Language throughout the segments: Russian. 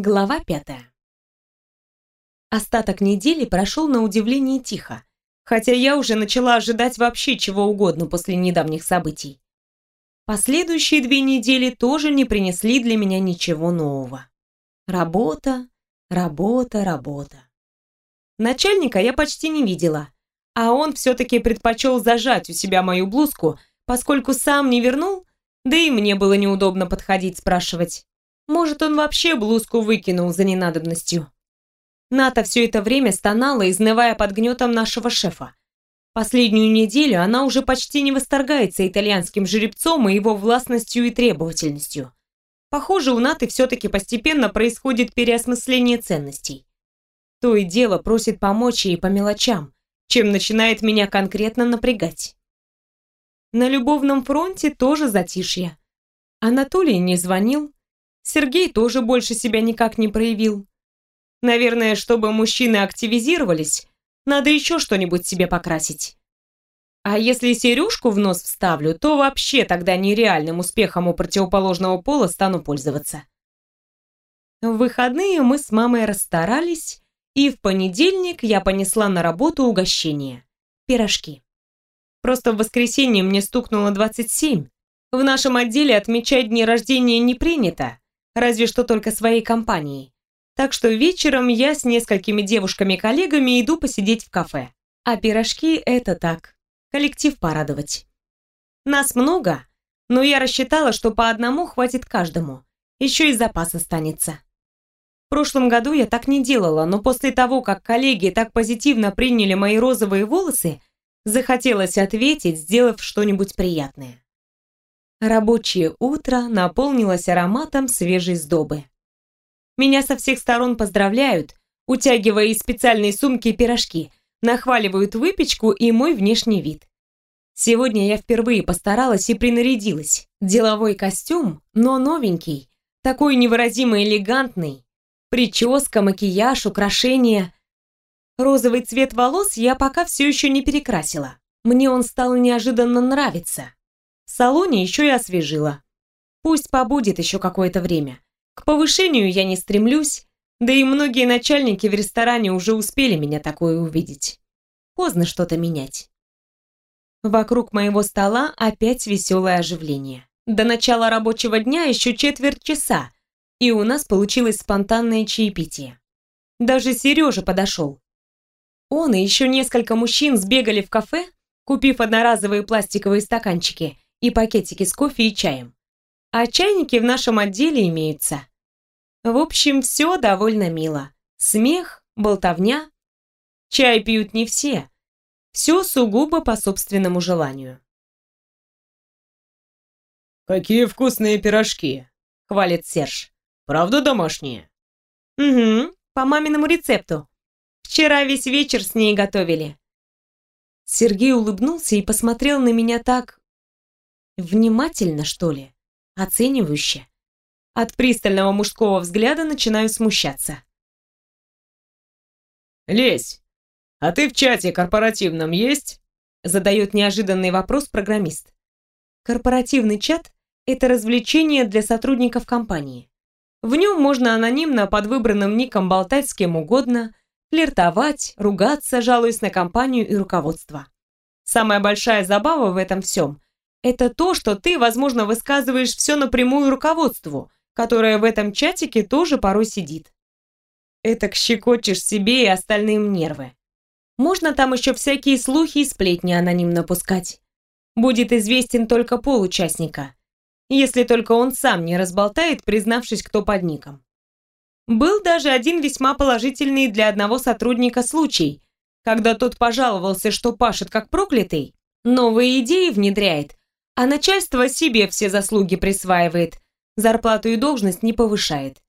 Глава пятая. Остаток недели прошел на удивление тихо, хотя я уже начала ожидать вообще чего угодно после недавних событий. Последующие две недели тоже не принесли для меня ничего нового. Работа, работа, работа. Начальника я почти не видела, а он все-таки предпочел зажать у себя мою блузку, поскольку сам не вернул, да и мне было неудобно подходить спрашивать. Может, он вообще блузку выкинул за ненадобностью. Ната все это время стонала, изнывая под гнетом нашего шефа. Последнюю неделю она уже почти не восторгается итальянским жеребцом и его властностью и требовательностью. Похоже, у Наты все-таки постепенно происходит переосмысление ценностей. То и дело просит помочь ей по мелочам, чем начинает меня конкретно напрягать. На любовном фронте тоже затишье. Анатолий не звонил, Сергей тоже больше себя никак не проявил. Наверное, чтобы мужчины активизировались, надо еще что-нибудь себе покрасить. А если сережку в нос вставлю, то вообще тогда нереальным успехом у противоположного пола стану пользоваться. В выходные мы с мамой расстарались, и в понедельник я понесла на работу угощение. Пирожки. Просто в воскресенье мне стукнуло 27. В нашем отделе отмечать дни рождения не принято, разве что только своей компанией. Так что вечером я с несколькими девушками-коллегами иду посидеть в кафе. А пирожки – это так, коллектив порадовать. Нас много, но я рассчитала, что по одному хватит каждому. Еще и запас останется. В прошлом году я так не делала, но после того, как коллеги так позитивно приняли мои розовые волосы, захотелось ответить, сделав что-нибудь приятное. Рабочее утро наполнилось ароматом свежей сдобы. Меня со всех сторон поздравляют, утягивая из специальной сумки пирожки, нахваливают выпечку и мой внешний вид. Сегодня я впервые постаралась и принарядилась. Деловой костюм, но новенький, такой невыразимо элегантный. Прическа, макияж, украшения. Розовый цвет волос я пока все еще не перекрасила. Мне он стал неожиданно нравиться. Салоне еще и освежила. Пусть побудет еще какое-то время. К повышению я не стремлюсь, да и многие начальники в ресторане уже успели меня такое увидеть. Поздно что-то менять. Вокруг моего стола опять веселое оживление. До начала рабочего дня еще четверть часа, и у нас получилось спонтанное чаепитие. Даже Сережа подошел. Он и еще несколько мужчин сбегали в кафе, купив одноразовые пластиковые стаканчики – и пакетики с кофе и чаем. А чайники в нашем отделе имеются. В общем, все довольно мило. Смех, болтовня. Чай пьют не все. Все сугубо по собственному желанию. «Какие вкусные пирожки!» — хвалит Серж. «Правда домашние?» «Угу, по маминому рецепту. Вчера весь вечер с ней готовили». Сергей улыбнулся и посмотрел на меня так, Внимательно, что ли? Оценивающе. От пристального мужского взгляда начинаю смущаться. «Лесь, а ты в чате корпоративном есть?» Задает неожиданный вопрос программист. Корпоративный чат – это развлечение для сотрудников компании. В нем можно анонимно под выбранным ником болтать с кем угодно, флиртовать, ругаться, жалуясь на компанию и руководство. Самая большая забава в этом всем это то, что ты, возможно, высказываешь все напрямую руководству, которое в этом чатике тоже порой сидит. Это щекочешь себе и остальным нервы. Можно там еще всякие слухи и сплетни анонимно пускать. Будет известен только пол участника, если только он сам не разболтает, признавшись, кто под ником. Был даже один весьма положительный для одного сотрудника случай, когда тот пожаловался, что пашет как проклятый, новые идеи внедряет, а начальство себе все заслуги присваивает, зарплату и должность не повышает.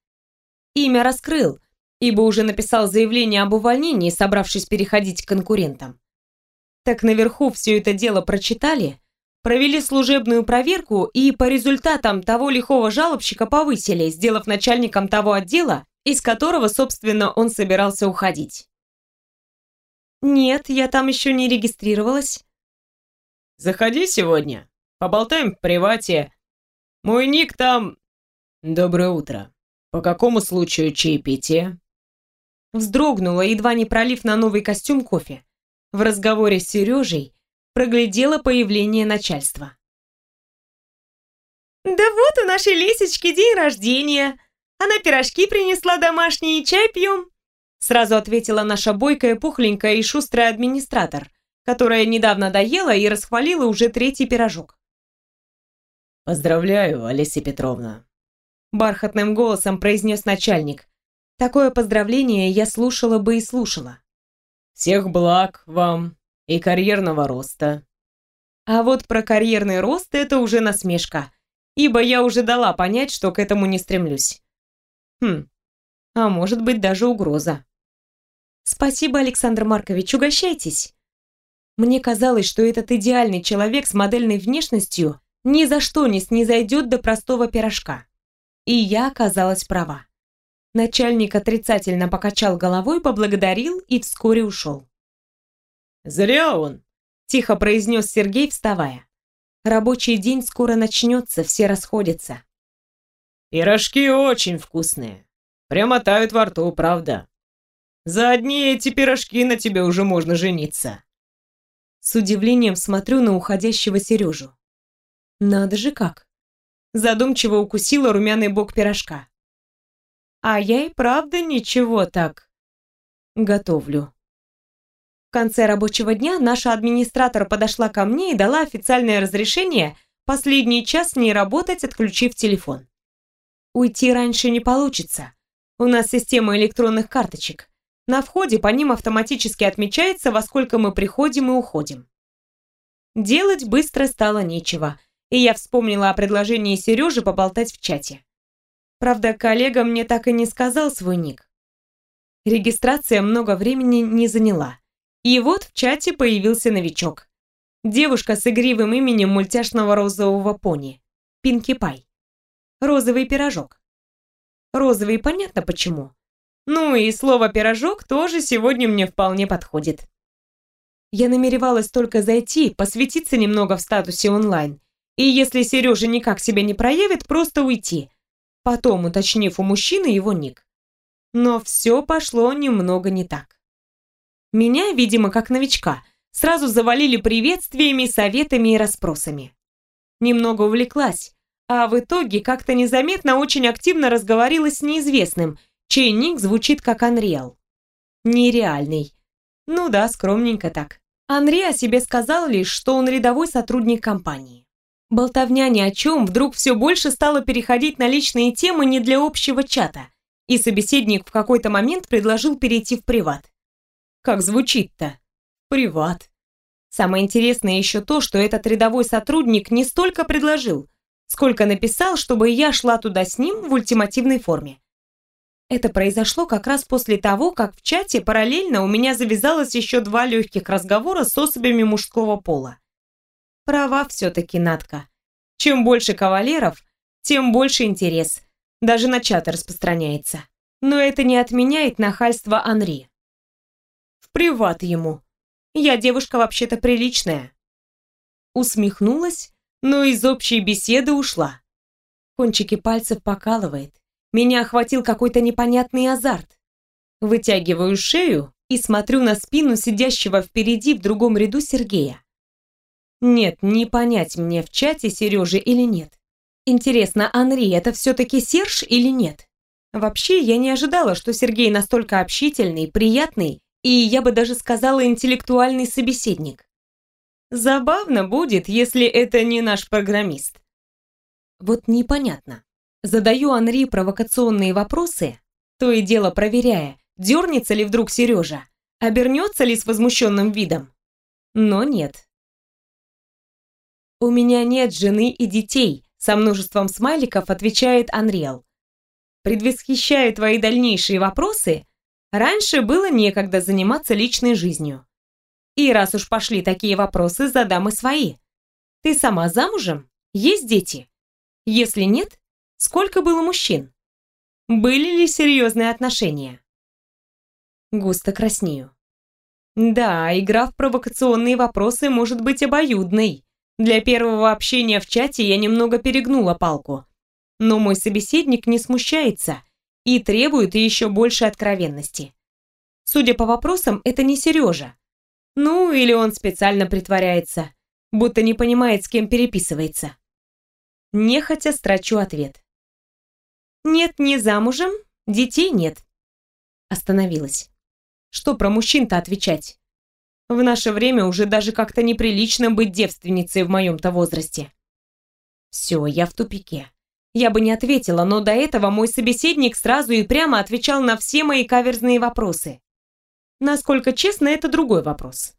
Имя раскрыл, ибо уже написал заявление об увольнении, собравшись переходить к конкурентам. Так наверху все это дело прочитали, провели служебную проверку и по результатам того лихого жалобщика повысили, сделав начальником того отдела, из которого, собственно, он собирался уходить. «Нет, я там еще не регистрировалась». «Заходи сегодня», Поболтаем в привате. Мой ник там... Доброе утро. По какому случаю чаепитие? Вздрогнула, едва не пролив на новый костюм кофе. В разговоре с Сережей проглядела появление начальства. «Да вот у нашей Лесечки день рождения. Она пирожки принесла домашние, чай пьем». Сразу ответила наша бойкая, пухленькая и шустрая администратор, которая недавно доела и расхвалила уже третий пирожок. «Поздравляю, Олеся Петровна», — бархатным голосом произнес начальник. Такое поздравление я слушала бы и слушала. «Всех благ вам и карьерного роста». А вот про карьерный рост это уже насмешка, ибо я уже дала понять, что к этому не стремлюсь. Хм, а может быть даже угроза. Спасибо, Александр Маркович, угощайтесь. Мне казалось, что этот идеальный человек с модельной внешностью ни за что не снизойдет до простого пирожка. И я оказалась права. Начальник отрицательно покачал головой, поблагодарил и вскоре ушел. «Зря он», – тихо произнес Сергей, вставая. «Рабочий день скоро начнется, все расходятся». «Пирожки очень вкусные. Прямо тают во рту, правда. За одни эти пирожки на тебе уже можно жениться». С удивлением смотрю на уходящего Сережу. Надо же как. Задумчиво укусила румяный бок пирожка. А я и правда ничего так. Готовлю. В конце рабочего дня наша администратор подошла ко мне и дала официальное разрешение последний час не работать, отключив телефон. Уйти раньше не получится. У нас система электронных карточек. На входе по ним автоматически отмечается, во сколько мы приходим и уходим. Делать быстро стало нечего и я вспомнила о предложении Сережи поболтать в чате. Правда, коллега мне так и не сказал свой ник. Регистрация много времени не заняла. И вот в чате появился новичок. Девушка с игривым именем мультяшного розового пони. Пинки Пай. Розовый пирожок. Розовый понятно почему. Ну и слово «пирожок» тоже сегодня мне вполне подходит. Я намеревалась только зайти, посветиться немного в статусе онлайн и если Сережа никак себя не проявит, просто уйти, потом уточнив у мужчины его ник. Но все пошло немного не так. Меня, видимо, как новичка, сразу завалили приветствиями, советами и расспросами. Немного увлеклась, а в итоге как-то незаметно очень активно разговорилась с неизвестным, чей ник звучит как Unreal. Нереальный. Ну да, скромненько так. Анри о себе сказал лишь, что он рядовой сотрудник компании. Болтовня ни о чем вдруг все больше стала переходить на личные темы не для общего чата, и собеседник в какой-то момент предложил перейти в приват. Как звучит-то? Приват. Самое интересное еще то, что этот рядовой сотрудник не столько предложил, сколько написал, чтобы я шла туда с ним в ультимативной форме. Это произошло как раз после того, как в чате параллельно у меня завязалось еще два легких разговора с особями мужского пола. Права все-таки Натка. Чем больше кавалеров, тем больше интерес. Даже на чаты распространяется. Но это не отменяет нахальство Анри. В приват ему. Я девушка вообще-то приличная. Усмехнулась, но из общей беседы ушла. Кончики пальцев покалывает. Меня охватил какой-то непонятный азарт. Вытягиваю шею и смотрю на спину сидящего впереди в другом ряду Сергея. Нет, не понять мне, в чате Сережи или нет. Интересно, Анри это все-таки Серж или нет? Вообще, я не ожидала, что Сергей настолько общительный, приятный и, я бы даже сказала, интеллектуальный собеседник. Забавно будет, если это не наш программист. Вот непонятно. Задаю Анри провокационные вопросы, то и дело проверяя, дернется ли вдруг Сережа, обернется ли с возмущенным видом. Но нет, «У меня нет жены и детей», со множеством смайликов отвечает Анриэл. Предвосхищая твои дальнейшие вопросы, раньше было некогда заниматься личной жизнью. И раз уж пошли такие вопросы, задам и свои. Ты сама замужем? Есть дети? Если нет, сколько было мужчин? Были ли серьезные отношения? Густо краснею. Да, игра в провокационные вопросы может быть обоюдной, для первого общения в чате я немного перегнула палку. Но мой собеседник не смущается и требует еще больше откровенности. Судя по вопросам, это не Сережа. Ну, или он специально притворяется, будто не понимает, с кем переписывается. Нехотя строчу ответ. «Нет, не замужем, детей нет». Остановилась. Что про мужчин-то отвечать? В наше время уже даже как-то неприлично быть девственницей в моем-то возрасте. Все, я в тупике. Я бы не ответила, но до этого мой собеседник сразу и прямо отвечал на все мои каверзные вопросы. Насколько честно, это другой вопрос.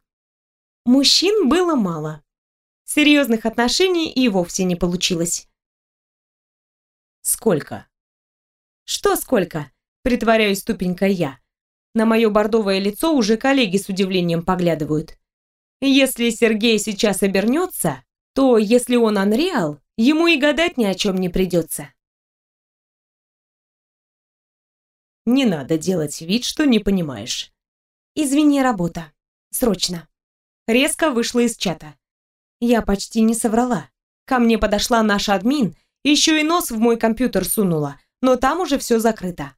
Мужчин было мало. Серьезных отношений и вовсе не получилось. Сколько? Что сколько? Притворяюсь тупенькой я. На мое бордовое лицо уже коллеги с удивлением поглядывают. Если Сергей сейчас обернется, то если он анреал, ему и гадать ни о чем не придется. Не надо делать вид, что не понимаешь. Извини, работа. Срочно. Резко вышла из чата. Я почти не соврала. Ко мне подошла наша админ, еще и нос в мой компьютер сунула, но там уже все закрыто.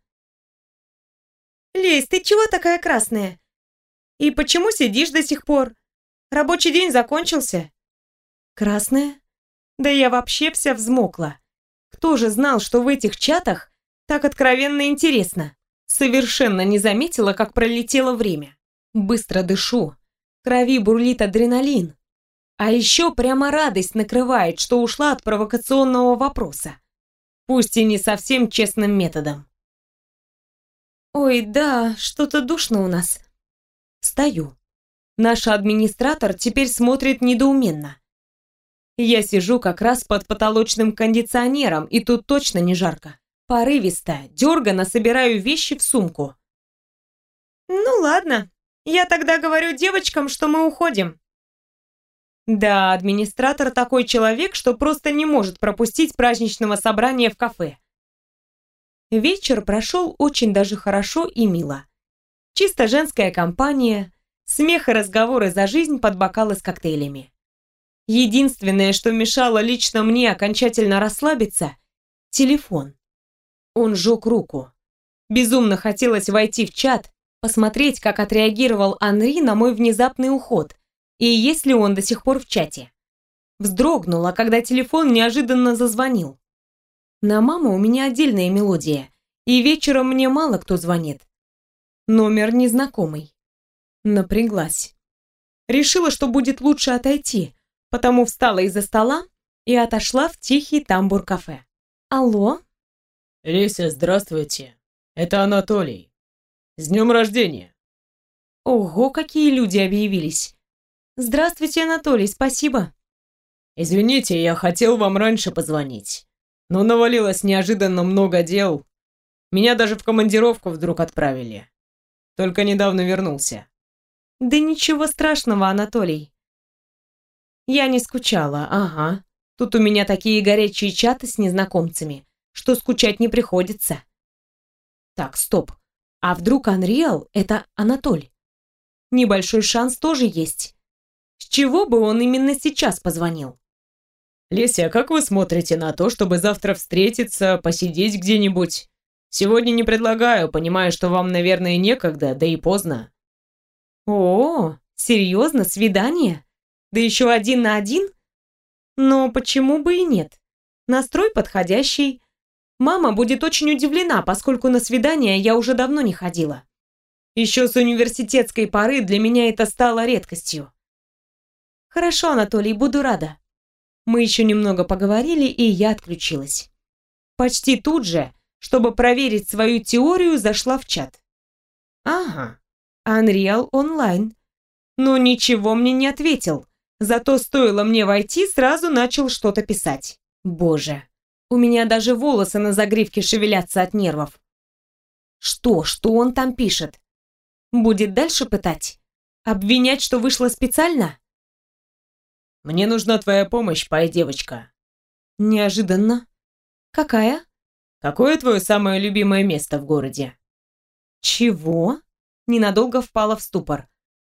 «Лесь, ты чего такая красная? И почему сидишь до сих пор? Рабочий день закончился?» «Красная? Да я вообще вся взмокла. Кто же знал, что в этих чатах так откровенно интересно? Совершенно не заметила, как пролетело время. Быстро дышу. В крови бурлит адреналин. А еще прямо радость накрывает, что ушла от провокационного вопроса. Пусть и не совсем честным методом. Ой, да, что-то душно у нас. Стою. Наш администратор теперь смотрит недоуменно. Я сижу как раз под потолочным кондиционером, и тут точно не жарко. Порывисто, дерганно собираю вещи в сумку. «Ну ладно, я тогда говорю девочкам, что мы уходим». Да, администратор такой человек, что просто не может пропустить праздничного собрания в кафе. Вечер прошел очень даже хорошо и мило. Чисто женская компания, смех и разговоры за жизнь под бокалы с коктейлями. Единственное, что мешало лично мне окончательно расслабиться – телефон. Он жег руку. Безумно хотелось войти в чат, посмотреть, как отреагировал Анри на мой внезапный уход, и есть ли он до сих пор в чате. Вздрогнула, когда телефон неожиданно зазвонил. На маму у меня отдельная мелодия, и вечером мне мало кто звонит. Номер незнакомый. Напряглась. Решила, что будет лучше отойти, потому встала из-за стола и отошла в тихий тамбур кафе. «Алло?» «Леся, здравствуйте. Это Анатолий. С днем рождения!» Ого, какие люди объявились! Здравствуйте, Анатолий, спасибо. Извините, я хотел вам раньше позвонить, но навалилось неожиданно много дел. Меня даже в командировку вдруг отправили. Только недавно вернулся. Да ничего страшного, Анатолий. Я не скучала, ага. Тут у меня такие горячие чаты с незнакомцами, что скучать не приходится. Так, стоп. А вдруг Unreal — это Анатоль? Небольшой шанс тоже есть. С чего бы он именно сейчас позвонил? «Леся, как вы смотрите на то, чтобы завтра встретиться, посидеть где-нибудь? Сегодня не предлагаю, понимаю, что вам, наверное, некогда, да и поздно». «О, серьезно, свидание?» Да еще один на один? Но почему бы и нет? Настрой подходящий. Мама будет очень удивлена, поскольку на свидание я уже давно не ходила. Еще с университетской поры для меня это стало редкостью. Хорошо, Анатолий, буду рада. Мы еще немного поговорили, и я отключилась. Почти тут же, чтобы проверить свою теорию, зашла в чат. Ага, Unreal Online. Но ничего мне не ответил. Зато стоило мне войти, сразу начал что-то писать. Боже, у меня даже волосы на загривке шевелятся от нервов. Что, что он там пишет? Будет дальше пытать? Обвинять, что вышло специально? Мне нужна твоя помощь, пай девочка. Неожиданно. Какая? Какое твое самое любимое место в городе? Чего? Ненадолго впала в ступор.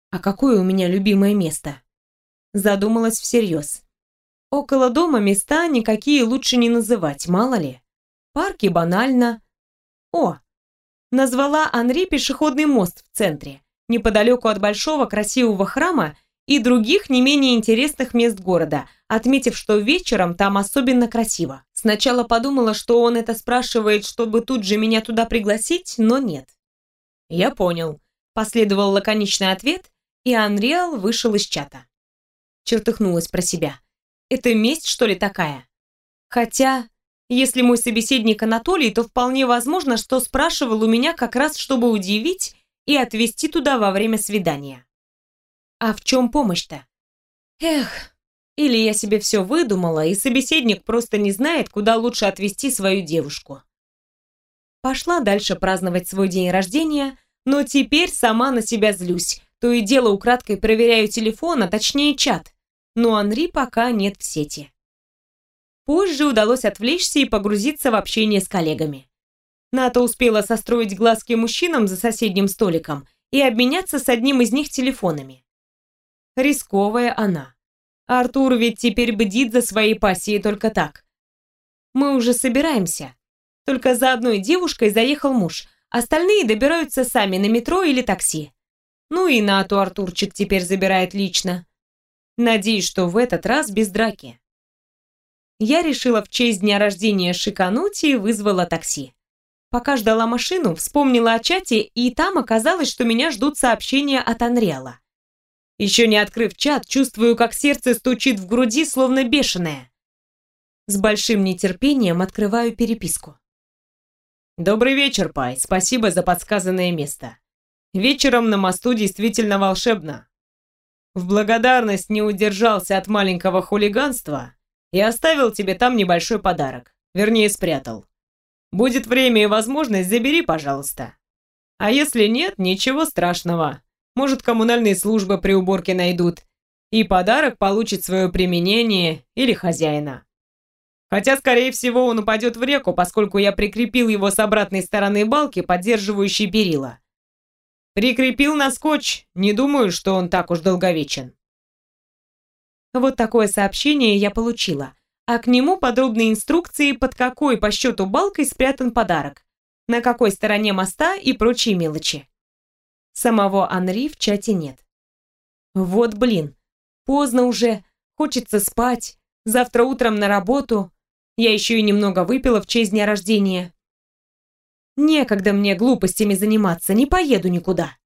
А какое у меня любимое место? Задумалась всерьез. Около дома места никакие лучше не называть, мало ли. Парки банально. О, назвала Анри пешеходный мост в центре, неподалеку от большого красивого храма и других не менее интересных мест города, отметив, что вечером там особенно красиво. Сначала подумала, что он это спрашивает, чтобы тут же меня туда пригласить, но нет. «Я понял», — последовал лаконичный ответ, и Анриал вышел из чата. Чертыхнулась про себя. «Это месть, что ли, такая?» Хотя, если мой собеседник Анатолий, то вполне возможно, что спрашивал у меня как раз, чтобы удивить и отвезти туда во время свидания. А в чем помощь-то? Эх, или я себе все выдумала, и собеседник просто не знает, куда лучше отвезти свою девушку. Пошла дальше праздновать свой день рождения, но теперь сама на себя злюсь. То и дело украдкой проверяю телефон, а точнее чат. Но Анри пока нет в сети. Позже удалось отвлечься и погрузиться в общение с коллегами. Ната успела состроить глазки мужчинам за соседним столиком и обменяться с одним из них телефонами. Рисковая она. Артур ведь теперь бдит за своей пассией только так. Мы уже собираемся. Только за одной девушкой заехал муж, остальные добираются сами на метро или такси. Ну и Нату Артурчик теперь забирает лично. Надеюсь, что в этот раз без драки. Я решила в честь дня рождения шикануть и вызвала такси. Пока ждала машину, вспомнила о чате, и там оказалось, что меня ждут сообщения от Анриала. Еще не открыв чат, чувствую, как сердце стучит в груди, словно бешеное. С большим нетерпением открываю переписку. «Добрый вечер, Пай. Спасибо за подсказанное место. Вечером на мосту действительно волшебно. В благодарность не удержался от маленького хулиганства и оставил тебе там небольшой подарок. Вернее, спрятал. Будет время и возможность, забери, пожалуйста. А если нет, ничего страшного. Может, коммунальные службы при уборке найдут, и подарок получит свое применение или хозяина. Хотя, скорее всего, он упадет в реку, поскольку я прикрепил его с обратной стороны балки, поддерживающей перила. Прикрепил на скотч, не думаю, что он так уж долговечен. Вот такое сообщение я получила, а к нему подробные инструкции, под какой по счету балкой спрятан подарок, на какой стороне моста и прочие мелочи. Самого Анри в чате нет. Вот блин, поздно уже, хочется спать, завтра утром на работу. Я еще и немного выпила в честь дня рождения. Некогда мне глупостями заниматься, не поеду никуда.